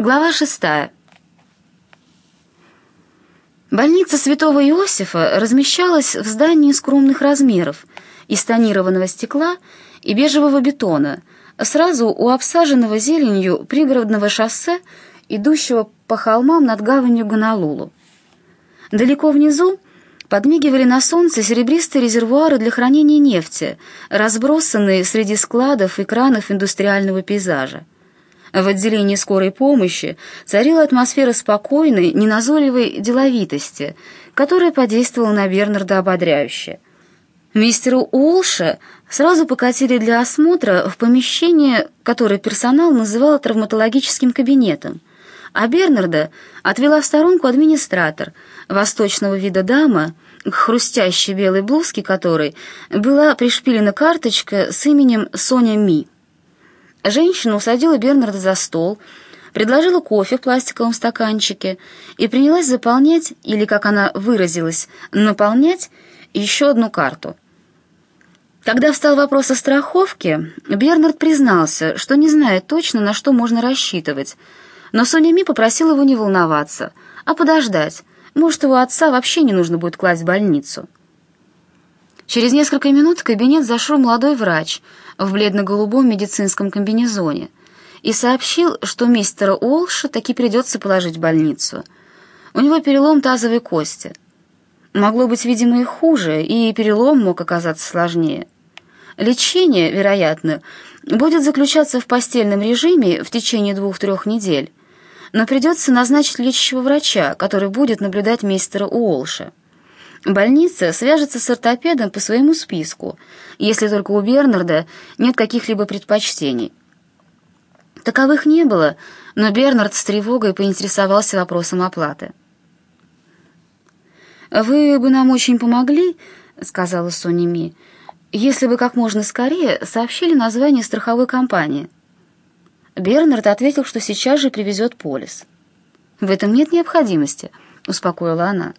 Глава шестая. Больница святого Иосифа размещалась в здании скромных размеров, из тонированного стекла и бежевого бетона, сразу у обсаженного зеленью пригородного шоссе, идущего по холмам над гаванью Гонолулу. Далеко внизу подмигивали на солнце серебристые резервуары для хранения нефти, разбросанные среди складов и кранов индустриального пейзажа. В отделении скорой помощи царила атмосфера спокойной, неназойливой деловитости, которая подействовала на Бернарда ободряюще. Мистеру Уолша сразу покатили для осмотра в помещение, которое персонал называл травматологическим кабинетом, а Бернарда отвела в сторонку администратор, восточного вида дама, к хрустящей белой блузке которой была пришпилена карточка с именем Соня Ми. Женщина усадила Бернарда за стол, предложила кофе в пластиковом стаканчике и принялась заполнять, или, как она выразилась, наполнять еще одну карту. Когда встал вопрос о страховке, Бернард признался, что не знает точно, на что можно рассчитывать, но Соня Ми попросила его не волноваться, а подождать, может, его отца вообще не нужно будет класть в больницу. Через несколько минут в кабинет зашел молодой врач в бледно-голубом медицинском комбинезоне и сообщил, что мистера Уолша таки придется положить в больницу. У него перелом тазовой кости. Могло быть, видимо, и хуже, и перелом мог оказаться сложнее. Лечение, вероятно, будет заключаться в постельном режиме в течение двух-трех недель, но придется назначить лечащего врача, который будет наблюдать мистера Уолша. Больница свяжется с ортопедом по своему списку, если только у Бернарда нет каких-либо предпочтений. Таковых не было, но Бернард с тревогой поинтересовался вопросом оплаты. «Вы бы нам очень помогли», — сказала Соня Ми, «если бы как можно скорее сообщили название страховой компании». Бернард ответил, что сейчас же привезет полис. «В этом нет необходимости», — успокоила она.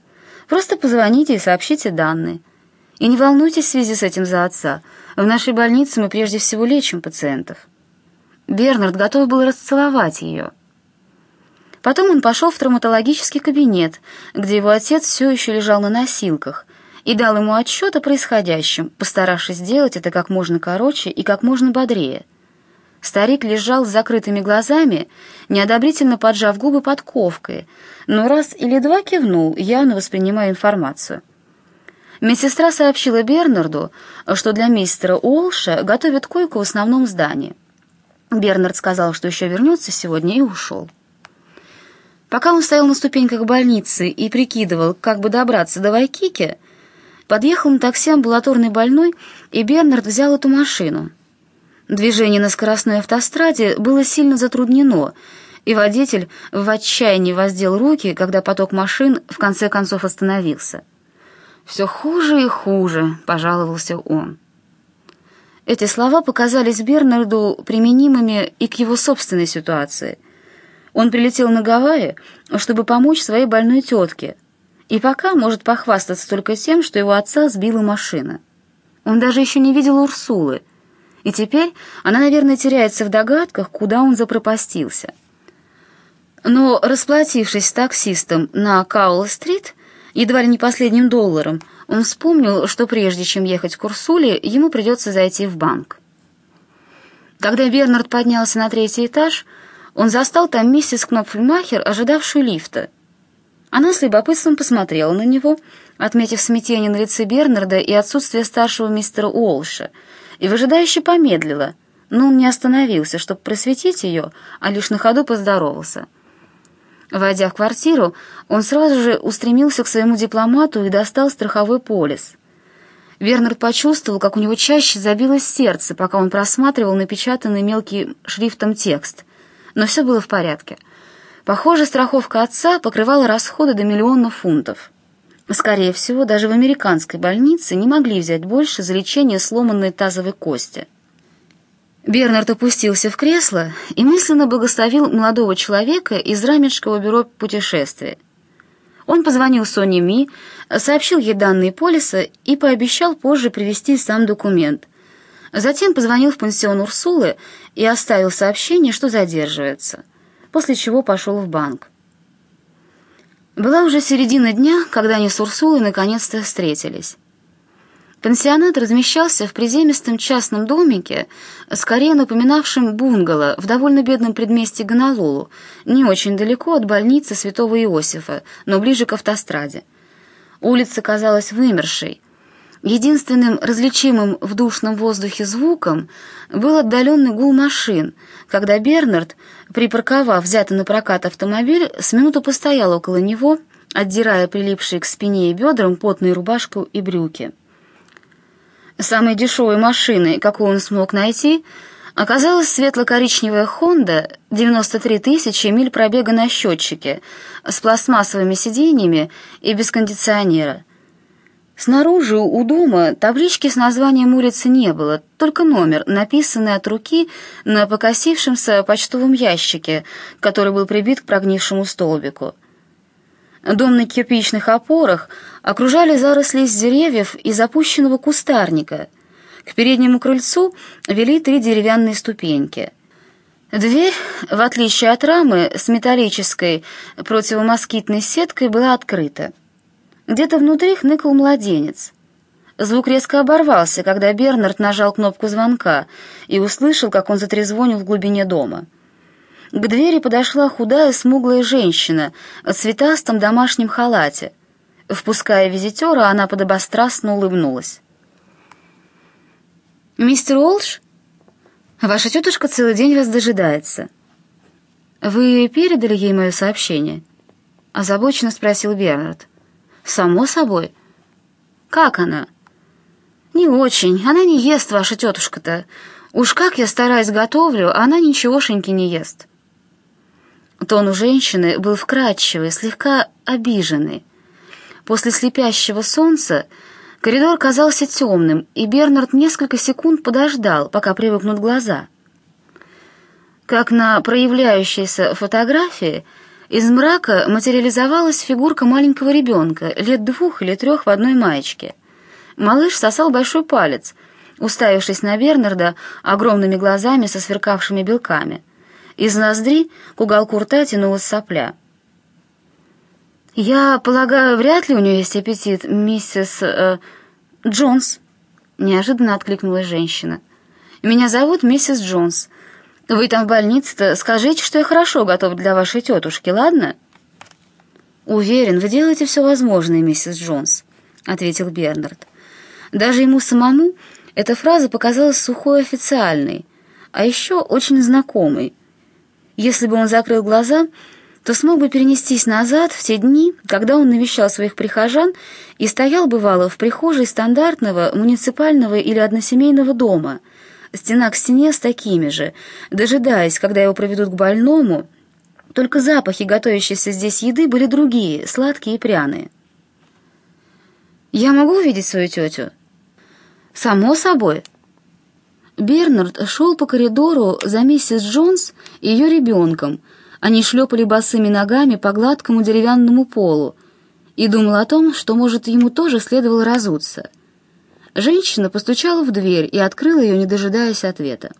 Просто позвоните и сообщите данные. И не волнуйтесь в связи с этим за отца. В нашей больнице мы прежде всего лечим пациентов». Бернард готов был расцеловать ее. Потом он пошел в травматологический кабинет, где его отец все еще лежал на носилках, и дал ему отчет о происходящем, постаравшись сделать это как можно короче и как можно бодрее. Старик лежал с закрытыми глазами, неодобрительно поджав губы подковкой, но раз или два кивнул, явно воспринимая информацию. Медсестра сообщила Бернарду, что для мистера Уолша готовят койку в основном здании. Бернард сказал, что еще вернется сегодня, и ушел. Пока он стоял на ступеньках больницы и прикидывал, как бы добраться до Вайкики, подъехал на такси амбулаторный больной, и Бернард взял эту машину — Движение на скоростной автостраде было сильно затруднено, и водитель в отчаянии воздел руки, когда поток машин в конце концов остановился. «Все хуже и хуже», — пожаловался он. Эти слова показались Бернарду применимыми и к его собственной ситуации. Он прилетел на Гавайи, чтобы помочь своей больной тетке, и пока может похвастаться только тем, что его отца сбила машина. Он даже еще не видел Урсулы, и теперь она, наверное, теряется в догадках, куда он запропастился. Но, расплатившись с таксистом на Каул-стрит, едва ли не последним долларом, он вспомнил, что прежде чем ехать к Урсуле, ему придется зайти в банк. Когда Бернард поднялся на третий этаж, он застал там миссис Кнопфельмахер, ожидавшую лифта. Она с любопытством посмотрела на него, отметив смятение на лице Бернарда и отсутствие старшего мистера Уолша — и выжидающе помедлила, но он не остановился, чтобы просветить ее, а лишь на ходу поздоровался. Войдя в квартиру, он сразу же устремился к своему дипломату и достал страховой полис. Вернер почувствовал, как у него чаще забилось сердце, пока он просматривал напечатанный мелким шрифтом текст. Но все было в порядке. Похоже, страховка отца покрывала расходы до миллиона фунтов. Скорее всего, даже в американской больнице не могли взять больше за лечение сломанной тазовой кости. Бернард опустился в кресло и мысленно благословил молодого человека из Раменского бюро путешествия. Он позвонил Соне Ми, сообщил ей данные полиса и пообещал позже привезти сам документ. Затем позвонил в пансион Урсулы и оставил сообщение, что задерживается. после чего пошел в банк. Была уже середина дня, когда они с Урсулой наконец-то встретились. Пансионат размещался в приземистом частном домике, скорее напоминавшем бунгало в довольно бедном предместье Гонолулу, не очень далеко от больницы Святого Иосифа, но ближе к автостраде. Улица казалась вымершей. Единственным различимым в душном воздухе звуком был отдаленный гул машин, когда Бернард, припарковав взятый на прокат автомобиль, с минуту постоял около него, отдирая прилипшие к спине и бедрам потную рубашку и брюки. Самой дешевой машиной, какую он смог найти, оказалась светло-коричневая «Хонда» 93 тысячи миль пробега на счетчике, с пластмассовыми сиденьями и без кондиционера. Снаружи у дома таблички с названием улицы не было, только номер, написанный от руки на покосившемся почтовом ящике, который был прибит к прогнившему столбику. Дом на кирпичных опорах окружали заросли из деревьев и запущенного кустарника. К переднему крыльцу вели три деревянные ступеньки. Дверь, в отличие от рамы, с металлической противомоскитной сеткой была открыта. Где-то внутри хныкал младенец. Звук резко оборвался, когда Бернард нажал кнопку звонка и услышал, как он затрезвонил в глубине дома. К двери подошла худая смуглая женщина в цветастом домашнем халате. Впуская визитера, она подобострастно улыбнулась. «Мистер Олш, ваша тетушка целый день вас дожидается. Вы передали ей мое сообщение?» Озабоченно спросил Бернард. «Само собой. Как она?» «Не очень. Она не ест, ваша тетушка-то. Уж как я стараюсь готовлю, она ничегошеньки не ест». Тон у женщины был вкрадчивый, слегка обиженный. После слепящего солнца коридор казался темным, и Бернард несколько секунд подождал, пока привыкнут глаза. Как на проявляющейся фотографии, из мрака материализовалась фигурка маленького ребенка, лет двух или трех в одной маечке. Малыш сосал большой палец, уставившись на Бернарда огромными глазами со сверкавшими белками — из ноздри к уголку рта тянулась сопля. «Я полагаю, вряд ли у нее есть аппетит, миссис... Э, Джонс», — неожиданно откликнулась женщина. «Меня зовут миссис Джонс. Вы там в больнице-то скажите, что я хорошо готов для вашей тетушки, ладно?» «Уверен, вы делаете все возможное, миссис Джонс», — ответил Бернард. Даже ему самому эта фраза показалась сухой официальной, а еще очень знакомой. Если бы он закрыл глаза, то смог бы перенестись назад в те дни, когда он навещал своих прихожан и стоял, бывало, в прихожей стандартного муниципального или односемейного дома, стена к стене с такими же, дожидаясь, когда его проведут к больному, только запахи готовящейся здесь еды были другие, сладкие и пряные. «Я могу увидеть свою тетю?» «Само собой», Бернард шел по коридору за миссис Джонс и ее ребенком. Они шлепали босыми ногами по гладкому деревянному полу и думал о том, что, может, ему тоже следовало разуться. Женщина постучала в дверь и открыла ее, не дожидаясь ответа.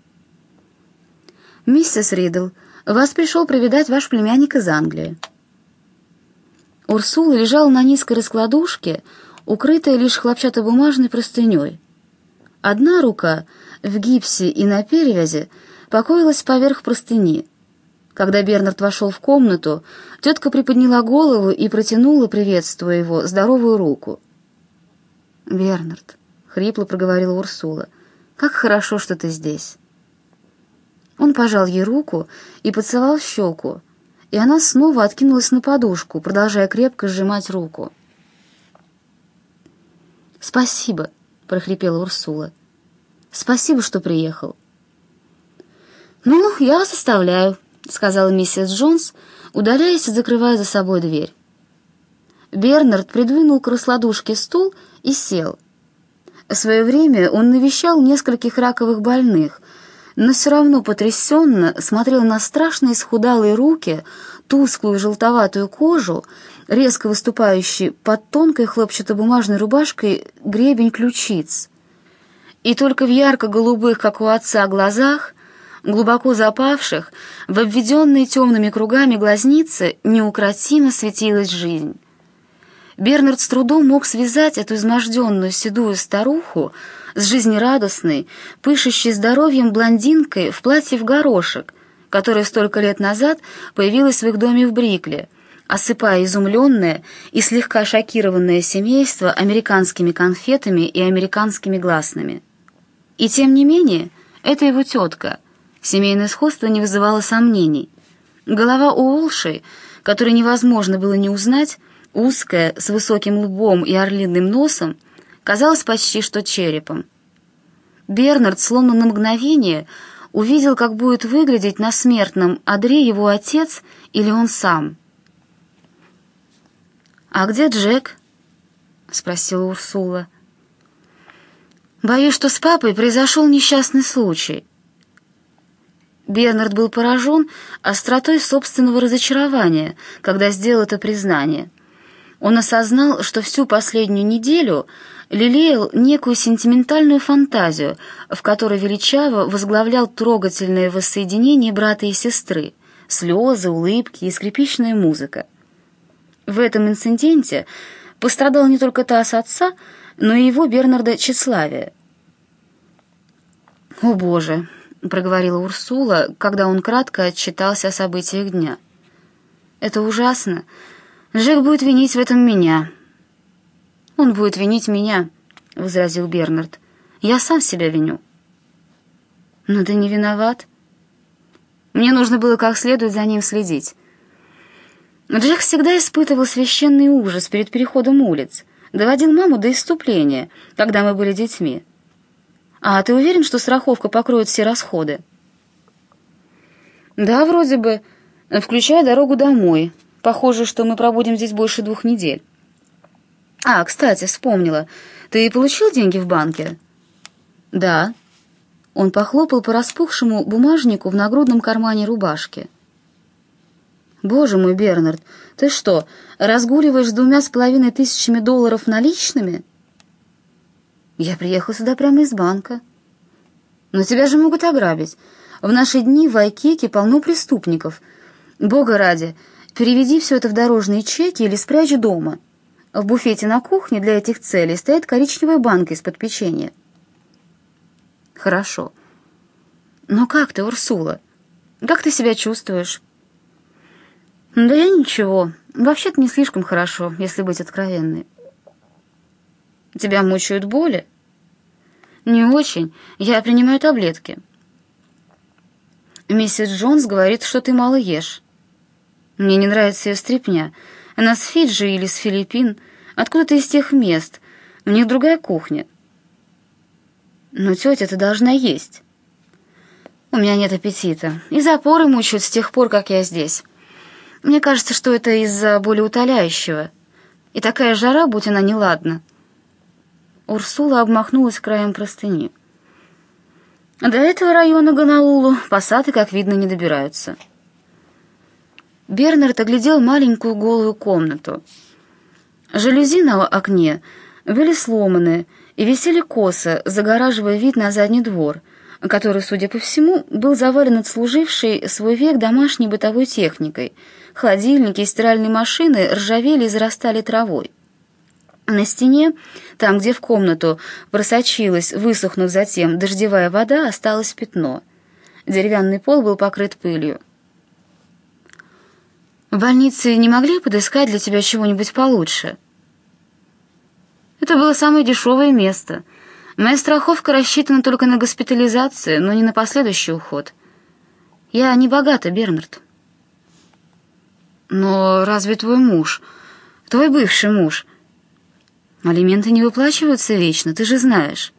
«Миссис Ридл, вас пришел проведать ваш племянник из Англии». Урсула лежала на низкой раскладушке, укрытая лишь хлопчатобумажной простыней. Одна рука — в гипсе и на перевязи покоилась поверх простыни. Когда Бернард вошел в комнату, тетка приподняла голову и протянула, приветствуя его, здоровую руку. «Бернард», — хрипло проговорила Урсула, — «как хорошо, что ты здесь». Он пожал ей руку и поцеловал щеку, и она снова откинулась на подушку, продолжая крепко сжимать руку. «Спасибо», — прохрипела Урсула. Спасибо, что приехал». «Ну, я вас оставляю», — сказала миссис Джонс, удаляясь и закрывая за собой дверь. Бернард придвинул к раскладушке стул и сел. В свое время он навещал нескольких раковых больных, но все равно потрясенно смотрел на страшные схудалые руки, тусклую желтоватую кожу, резко выступающий под тонкой хлопчатобумажной рубашкой гребень ключиц — и только в ярко-голубых, как у отца, глазах глубоко запавших, в обведенной темными кругами глазницы неукротимо светилась жизнь. Бернард с трудом мог связать эту изможденную седую старуху с жизнерадостной, пышущей здоровьем блондинкой в платье в горошек, которая столько лет назад появилась в их доме в Брикле, осыпая изумленное и слегка шокированное семейство американскими конфетами и американскими гласными. И тем не менее, это его тетка. Семейное сходство не вызывало сомнений. Голова у Олши, которой невозможно было не узнать, узкая, с высоким лбом и орлиным носом, казалась почти что черепом. Бернард, словно на мгновение, увидел, как будет выглядеть на смертном одре его отец или он сам. «А где Джек?» — спросила Урсула. «Боюсь, что с папой произошел несчастный случай». Бернард был поражен остротой собственного разочарования, когда сделал это признание. Он осознал, что всю последнюю неделю лелеял некую сентиментальную фантазию, в которой величаво возглавлял трогательное воссоединение брата и сестры, слезы, улыбки и скрипичная музыка. В этом инциденте пострадал не только таз отца, но и его Бернарда тщеславие. «О, Боже!» — проговорила Урсула, когда он кратко отчитался о событиях дня. «Это ужасно!» Джек будет винить в этом меня». «Он будет винить меня», — возразил Бернард. «Я сам себя виню». «Но ты не виноват. Мне нужно было как следует за ним следить». Джек всегда испытывал священный ужас перед переходом улиц, доводил маму до иступления, когда мы были детьми. «А ты уверен, что страховка покроет все расходы?» «Да, вроде бы, включая дорогу домой», Похоже, что мы проводим здесь больше двух недель. А, кстати, вспомнила. Ты получил деньги в банке? Да. Он похлопал по распухшему бумажнику в нагрудном кармане рубашки. Боже мой, Бернард, ты что, разгуливаешь с двумя с половиной тысячами долларов наличными? Я приехал сюда прямо из банка. Но тебя же могут ограбить. В наши дни в Айкеке полно преступников. Бога ради, Переведи все это в дорожные чеки или спрячь дома. В буфете на кухне для этих целей стоит коричневая банка из-под печенья. Хорошо. Но как ты, Урсула? Как ты себя чувствуешь? Да я ничего. Вообще-то не слишком хорошо, если быть откровенной. Тебя мучают боли? Не очень. Я принимаю таблетки. Миссис Джонс говорит, что ты мало ешь. Мне не нравится ее стрипня. Она с Фиджи или с Филиппин, откуда-то из тех мест. У них другая кухня. Но тетя, ты должна есть. У меня нет аппетита. И запоры мучают с тех пор, как я здесь. Мне кажется, что это из-за болеутоляющего. И такая жара, будь она неладна. Урсула обмахнулась краем простыни. До этого района Гонолулу пассаты, как видно, не добираются. Бернард оглядел маленькую голую комнату. Жалюзи на окне были сломаны и висели косо, загораживая вид на задний двор, который, судя по всему, был завален отслужившей свой век домашней бытовой техникой. Холодильники и стиральные машины ржавели и зарастали травой. На стене, там, где в комнату просочилась, высохнув затем, дождевая вода, осталось пятно. Деревянный пол был покрыт пылью. В больнице не могли подыскать для тебя чего-нибудь получше? Это было самое дешевое место. Моя страховка рассчитана только на госпитализацию, но не на последующий уход. Я не богата, Бернард. Но разве твой муж, твой бывший муж... Алименты не выплачиваются вечно, ты же знаешь.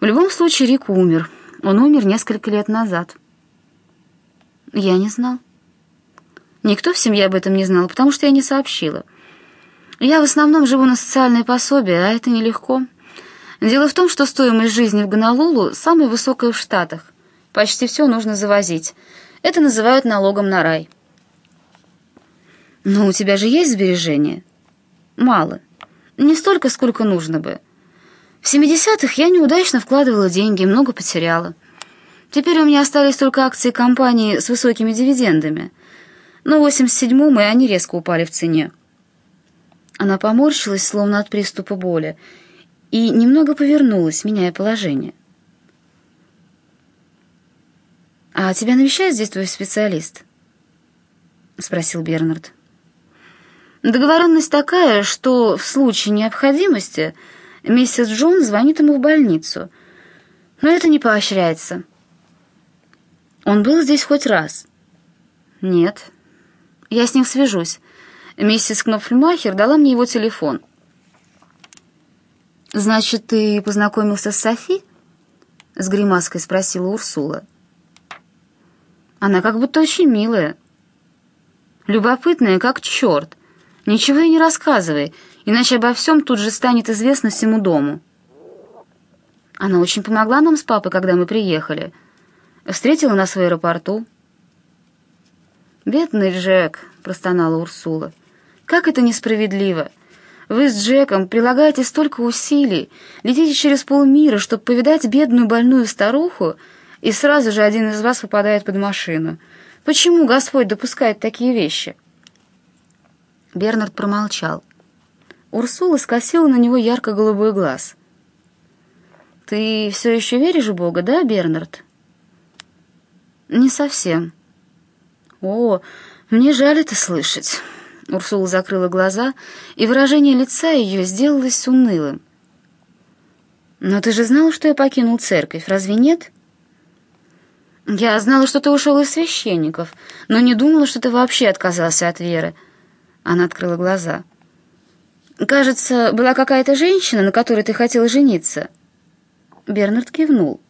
В любом случае Рик умер. Он умер несколько лет назад. Я не знал. Никто в семье об этом не знал, потому что я не сообщила. Я в основном живу на социальное пособие, а это нелегко. Дело в том, что стоимость жизни в Гонолулу самая высокая в Штатах. Почти все нужно завозить. Это называют налогом на рай. Но у тебя же есть сбережения? Мало. Не столько, сколько нужно бы. В 70-х я неудачно вкладывала деньги, много потеряла. Теперь у меня остались только акции компании с высокими дивидендами. Но в 87-м и они резко упали в цене. Она поморщилась, словно от приступа боли, и немного повернулась, меняя положение. «А тебя навещает здесь твой специалист?» — спросил Бернард. «Договоренность такая, что в случае необходимости миссис Джон звонит ему в больницу, но это не поощряется». «Он был здесь хоть раз?» «Нет. Я с ним свяжусь. Миссис Кнопфельмахер дала мне его телефон». «Значит, ты познакомился с Софи?» — с гримаской спросила Урсула. «Она как будто очень милая. Любопытная, как черт. Ничего ей не рассказывай, иначе обо всем тут же станет известно всему дому». Она очень помогла нам с папой, когда мы приехали. Встретила нас в аэропорту. «Бедный Джек», — простонала Урсула. «Как это несправедливо! Вы с Джеком прилагаете столько усилий, летите через полмира, чтобы повидать бедную больную старуху, и сразу же один из вас попадает под машину. Почему Господь допускает такие вещи?» Бернард промолчал. Урсула скосила на него ярко-голубой глаз. «Ты все еще веришь в Бога, да, Бернард?» «Не совсем». «О, мне жаль это слышать». Урсула закрыла глаза, и выражение лица ее сделалось унылым. «Но ты же знала, что я покинул церковь, разве нет?» «Я знала, что ты ушел из священников, но не думала, что ты вообще отказался от веры». Она открыла глаза. «Кажется, была какая-то женщина, на которой ты хотела жениться». Бернард кивнул.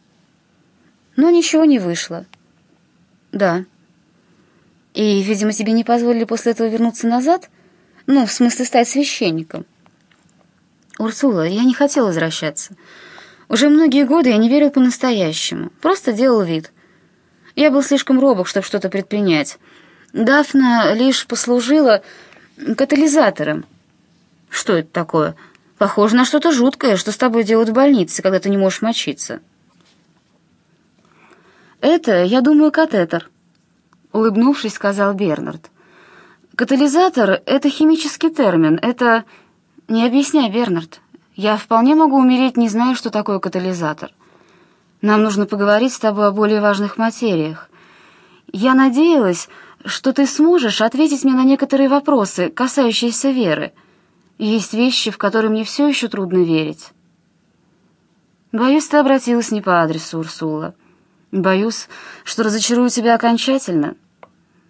«Но ничего не вышло». «Да». И, видимо, тебе не позволили после этого вернуться назад? Ну, в смысле, стать священником. Урсула, я не хотела возвращаться. Уже многие годы я не верил по-настоящему. Просто делал вид. Я был слишком робок, чтобы что-то предпринять. Дафна лишь послужила катализатором. Что это такое? Похоже на что-то жуткое, что с тобой делают в больнице, когда ты не можешь мочиться. Это, я думаю, катетер. — улыбнувшись, сказал Бернард. «Катализатор — это химический термин, это...» «Не объясняй, Бернард. Я вполне могу умереть, не зная, что такое катализатор. Нам нужно поговорить с тобой о более важных материях. Я надеялась, что ты сможешь ответить мне на некоторые вопросы, касающиеся веры. Есть вещи, в которые мне все еще трудно верить». «Боюсь, ты обратилась не по адресу, Урсула». Боюсь, что разочарую тебя окончательно.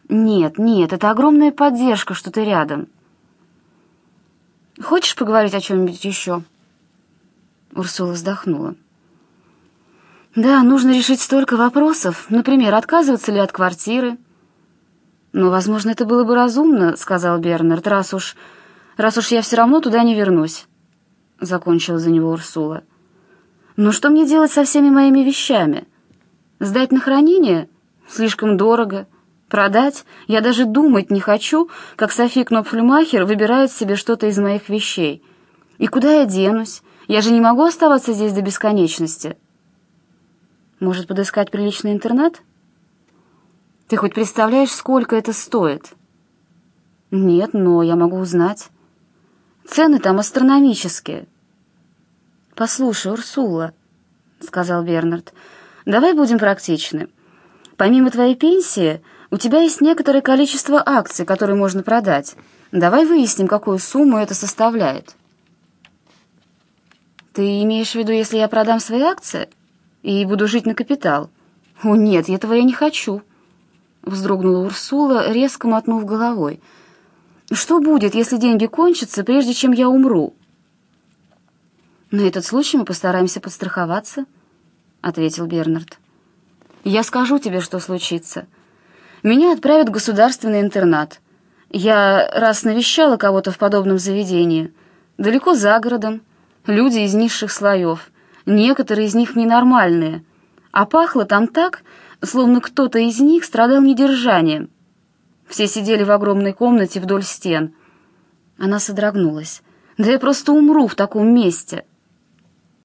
Нет, нет, это огромная поддержка, что ты рядом. Хочешь поговорить о чем-нибудь еще? Урсула вздохнула. Да, нужно решить столько вопросов. Например, отказываться ли от квартиры? Ну, возможно, это было бы разумно, сказал Бернард, раз уж... раз уж я все равно туда не вернусь. Закончила за него Урсула. Но что мне делать со всеми моими вещами? — Сдать на хранение? Слишком дорого. Продать? Я даже думать не хочу, как Софи Кнопфлюмахер выбирает себе что-то из моих вещей. И куда я денусь? Я же не могу оставаться здесь до бесконечности. Может, подыскать приличный интернат? Ты хоть представляешь, сколько это стоит? Нет, но я могу узнать. Цены там астрономические. Послушай, Урсула, — сказал Бернард, — Давай будем практичны. Помимо твоей пенсии, у тебя есть некоторое количество акций, которые можно продать. Давай выясним, какую сумму это составляет. Ты имеешь в виду, если я продам свои акции и буду жить на капитал? О, нет, этого я не хочу. Вздрогнула Урсула, резко мотнув головой. Что будет, если деньги кончатся, прежде чем я умру? На этот случай мы постараемся подстраховаться. — ответил Бернард. «Я скажу тебе, что случится. Меня отправят в государственный интернат. Я раз навещала кого-то в подобном заведении. Далеко за городом. Люди из низших слоев. Некоторые из них ненормальные. А пахло там так, словно кто-то из них страдал недержанием. Все сидели в огромной комнате вдоль стен. Она содрогнулась. «Да я просто умру в таком месте!»